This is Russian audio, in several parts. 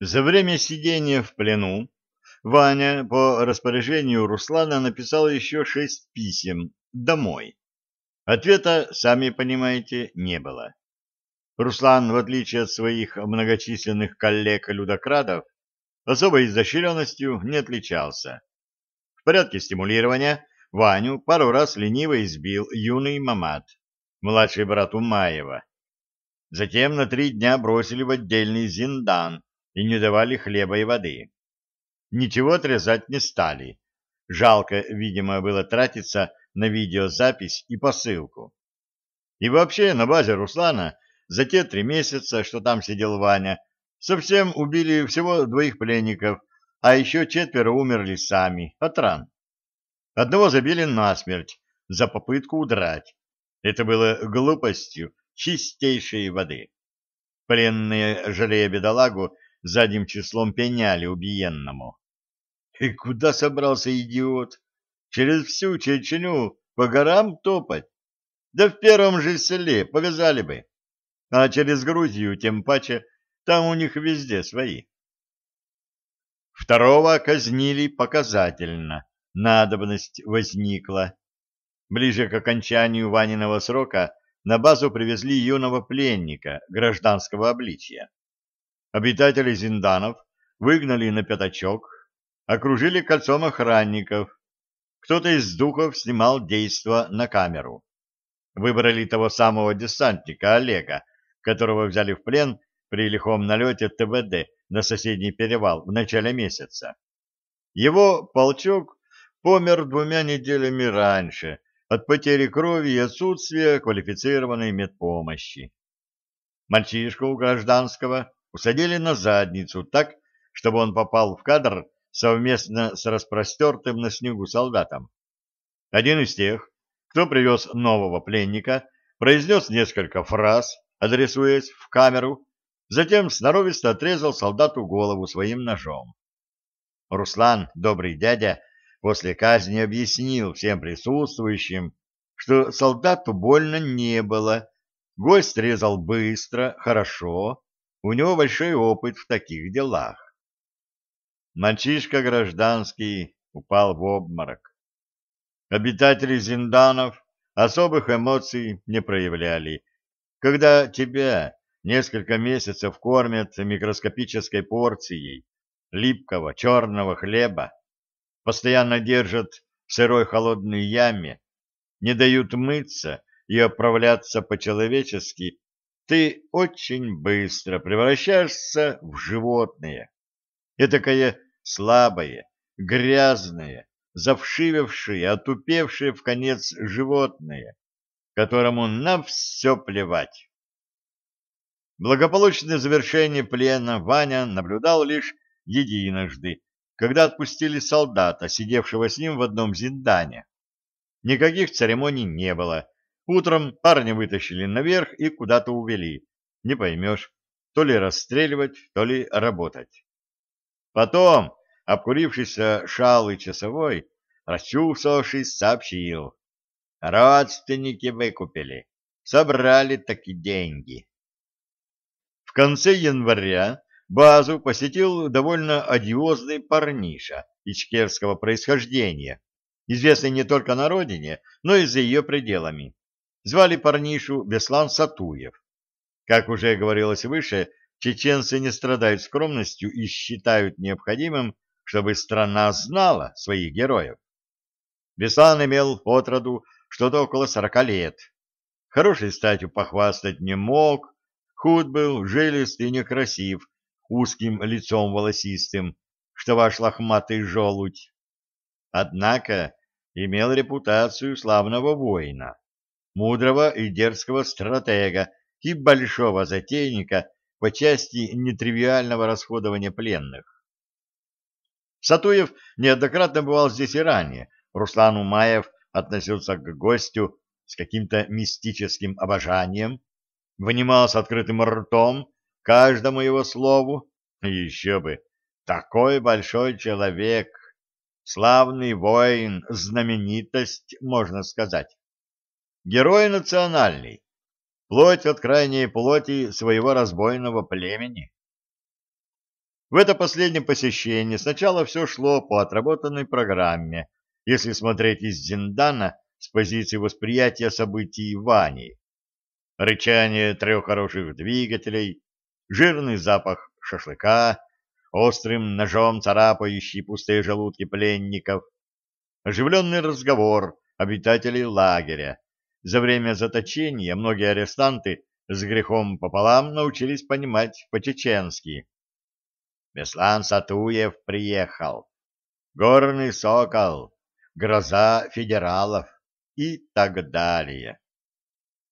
За время сидения в плену Ваня по распоряжению Руслана написал еще шесть писем домой. Ответа, сами понимаете, не было. Руслан, в отличие от своих многочисленных коллег-людокрадов, особой изощренностью не отличался. В порядке стимулирования Ваню пару раз лениво избил юный Мамат, младший брат Умаева. Затем на три дня бросили в отдельный зиндан и не давали хлеба и воды. Ничего отрезать не стали. Жалко, видимо, было тратиться на видеозапись и посылку. И вообще, на базе Руслана за те три месяца, что там сидел Ваня, совсем убили всего двоих пленников, а еще четверо умерли сами от ран. Одного забили насмерть за попытку удрать. Это было глупостью чистейшей воды. Пленные, жалея бедолагу, задним числом пеняли убиенному. И куда собрался идиот? Через всю Чечню по горам топать? Да в первом же селе повязали бы. А через Грузию тем паче, там у них везде свои. Второго казнили показательно. Надобность возникла. Ближе к окончанию Ваниного срока на базу привезли юного пленника гражданского обличия. Обитатели Зинданов выгнали на пятачок, окружили кольцом охранников. Кто-то из духов снимал действо на камеру. Выбрали того самого десантника Олега, которого взяли в плен при лихом налете ТВД на соседний перевал в начале месяца. Его полчок помер двумя неделями раньше от потери крови и отсутствия квалифицированной медпомощи. Мальчишку у гражданского усадили на задницу так, чтобы он попал в кадр совместно с распростертым на снегу солдатом. Один из тех, кто привез нового пленника, произнес несколько фраз, адресуясь в камеру, затем сноровисто отрезал солдату голову своим ножом. Руслан, добрый дядя, после казни объяснил всем присутствующим, что солдату больно не было, гость резал быстро, хорошо, у него большой опыт в таких делах. Мальчишка гражданский упал в обморок. Обитатели зинданов особых эмоций не проявляли. Когда тебя несколько месяцев кормят микроскопической порцией липкого черного хлеба, постоянно держат в сырой холодной яме, не дают мыться и оправляться по-человечески, ты очень быстро превращаешься в животное. Этакое слабое, грязное, завшивевшее, отупевшее в конец животное, которому на все плевать. Благополучное завершение плена Ваня наблюдал лишь единожды, когда отпустили солдата, сидевшего с ним в одном зиндане. Никаких церемоний не было. Утром парня вытащили наверх и куда-то увели. Не поймешь, то ли расстреливать, то ли работать. Потом обкурившийся шалый часовой, расчувствовавшись, сообщил. Родственники выкупили. Собрали таки деньги. В конце января базу посетил довольно одиозный парниша ичкерского происхождения, известный не только на родине, но и за ее пределами. Звали парнишу Беслан Сатуев. Как уже говорилось выше, чеченцы не страдают скромностью и считают необходимым, чтобы страна знала своих героев. Беслан имел отроду что-то около сорока лет. Хорошей статью похвастать не мог, худ был, жилист и некрасив, узким лицом волосистым, что ваш лохматый желудь. Однако имел репутацию славного воина, мудрого и дерзкого стратега и большого затейника по части нетривиального расходования пленных. Сатуев неоднократно бывал здесь и ранее. Руслан Умаев относился к гостю с каким-то мистическим обожанием, внимал с открытым ртом каждому его слову, еще бы, такой большой человек, славный воин, знаменитость, можно сказать. Герой национальный, плоть от крайней плоти своего разбойного племени. В это последнее посещение сначала все шло по отработанной программе, если смотреть из Зиндана с позиции восприятия событий Вани. Рычание трех хороших двигателей, жирный запах шашлыка, острым ножом царапающий пустые желудки пленников, оживленный разговор обитателей лагеря. За время заточения многие арестанты с грехом пополам научились понимать по-чеченски. Беслан Сатуев приехал. Горный сокол, гроза федералов и так далее.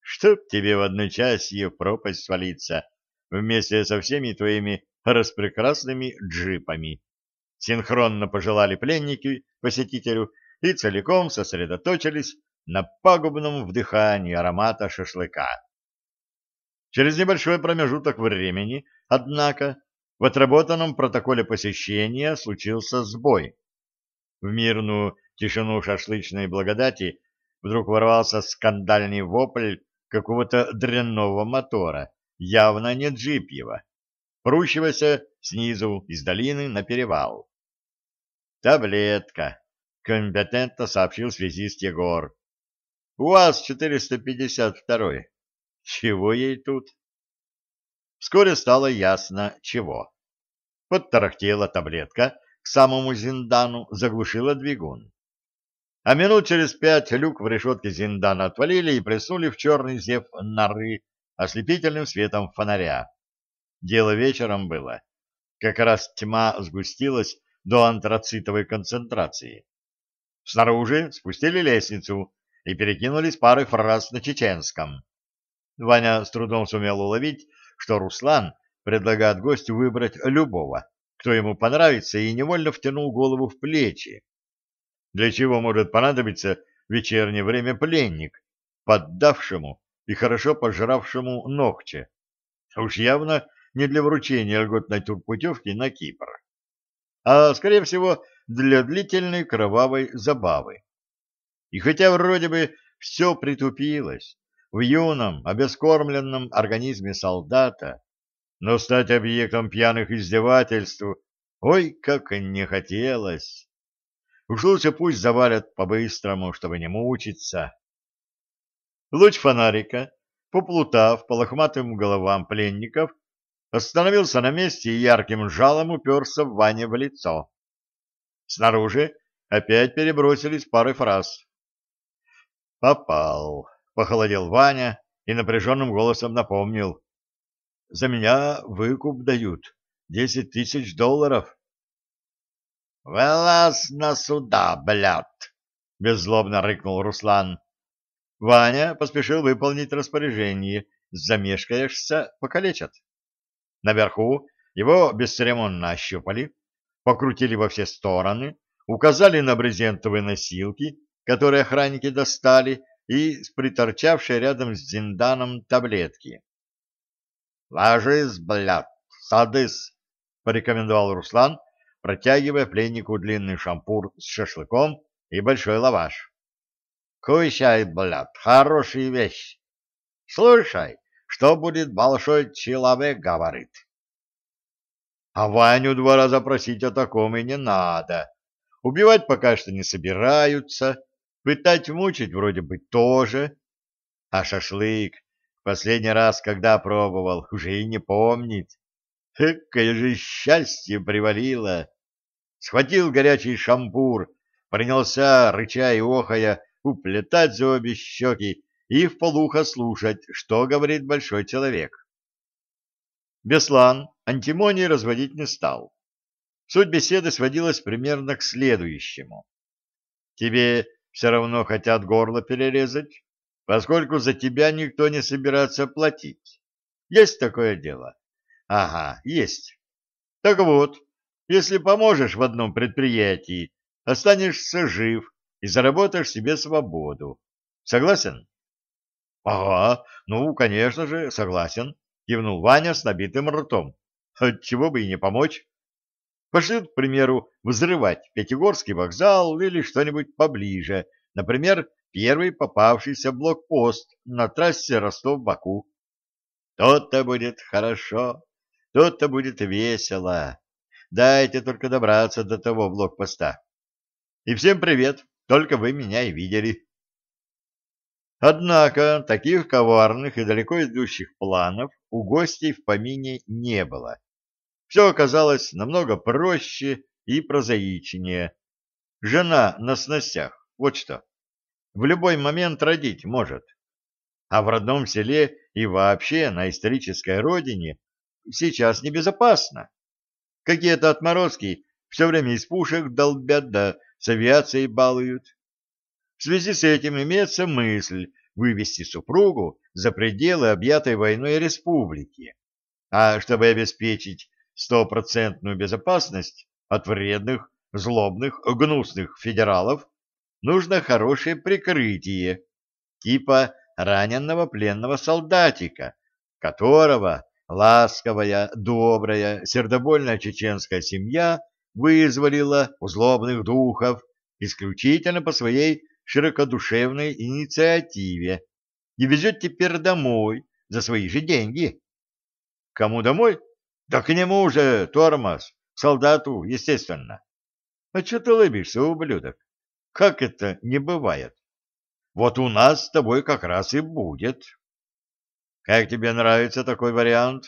Чтоб тебе в одночасье в пропасть свалиться вместе со всеми твоими распрекрасными джипами. Синхронно пожелали пленники посетителю и целиком сосредоточились на пагубном вдыхании аромата шашлыка. Через небольшой промежуток времени, однако, в отработанном протоколе посещения случился сбой. В мирную тишину шашлычной благодати вдруг ворвался скандальный вопль какого-то дрянного мотора, явно не джипьего, прущегося снизу из долины на перевал. «Таблетка», — компетентно сообщил связист Егор. «УАЗ 452. Чего ей тут?» Вскоре стало ясно, чего. Подтарахтела таблетка к самому Зиндану, заглушила двигун. А минут через пять люк в решетке Зиндана отвалили и присунули в черный зев норы ослепительным светом фонаря. Дело вечером было. Как раз тьма сгустилась до антрацитовой концентрации. Снаружи спустили лестницу и перекинулись парой фраз на чеченском. Ваня с трудом сумел уловить, что Руслан предлагает гостю выбрать любого, кто ему понравится, и невольно втянул голову в плечи. Для чего может понадобиться вечернее время пленник, поддавшему и хорошо пожравшему ногче? Уж явно не для вручения льготной турпутевки на Кипр, а, скорее всего, для длительной кровавой забавы. И хотя вроде бы все притупилось, в юном, обескормленном организме солдата, но стать объектом пьяных издевательств, ой, как не хотелось. Уж лучше пусть завалят по-быстрому, чтобы не мучиться. Луч фонарика, поплутав по лохматым головам пленников, остановился на месте и ярким жалом уперся в Ване в лицо. Снаружи опять перебросились пары фраз. «Попал», — похолодел Ваня и напряженным голосом напомнил. «За меня выкуп дают. Десять тысяч долларов». «Вылазь на суда, блядь!» — беззлобно рыкнул Руслан. Ваня поспешил выполнить распоряжение. Замешкаешься — покалечат. Наверху его бесцеремонно ощупали, покрутили во все стороны, указали на брезентовые носилки, которые охранники достали, и с приторчавшей рядом с зинданом таблетки. «Ложись, блядь, садыс!» — порекомендовал Руслан, протягивая пленнику длинный шампур с шашлыком и большой лаваш. «Кушай, блядь, хорошая вещь! Слушай, что будет большой человек говорит!» А Ваню два раза просить о таком и не надо. Убивать пока что не собираются, Пытать мучить вроде бы тоже. А шашлык последний раз, когда пробовал, уже и не помнит. Какое же счастье привалило! Схватил горячий шампур, принялся, рыча и охая, уплетать за обе щеки и вполуха слушать, что говорит большой человек. Беслан антимоний разводить не стал. Суть беседы сводилась примерно к следующему. Тебе все равно хотят горло перерезать, поскольку за тебя никто не собирается платить. Есть такое дело? Ага, есть. Так вот, если поможешь в одном предприятии, останешься жив и заработаешь себе свободу. Согласен? Ага, ну, конечно же, согласен, кивнул Ваня с набитым ртом. Отчего бы и не помочь? Пошлют, к примеру, взрывать Пятигорский вокзал или что-нибудь поближе, например, первый попавшийся блокпост на трассе Ростов-Баку. То-то будет хорошо, то-то будет весело. Дайте только добраться до того блокпоста. И всем привет, только вы меня и видели. Однако таких коварных и далеко идущих планов у гостей в помине не было. Все оказалось намного проще и прозаичнее. Жена на сностях, вот что. В любой момент родить может. А в родном селе и вообще на исторической родине сейчас небезопасно. Какие-то отморозки все время из пушек долбят да с авиацией балуют. В связи с этим имеется мысль вывести супругу за пределы объятой войной республики. А чтобы обеспечить стопроцентную безопасность от вредных, злобных, гнусных федералов, нужно хорошее прикрытие, типа раненного пленного солдатика, которого ласковая, добрая, сердобольная чеченская семья вызволила у злобных духов исключительно по своей широкодушевной инициативе и везет теперь домой за свои же деньги. Кому домой? Да к нему же, тормоз, солдату, естественно. А что ты лыбишься, ублюдок? Как это не бывает? Вот у нас с тобой как раз и будет. Как тебе нравится такой вариант?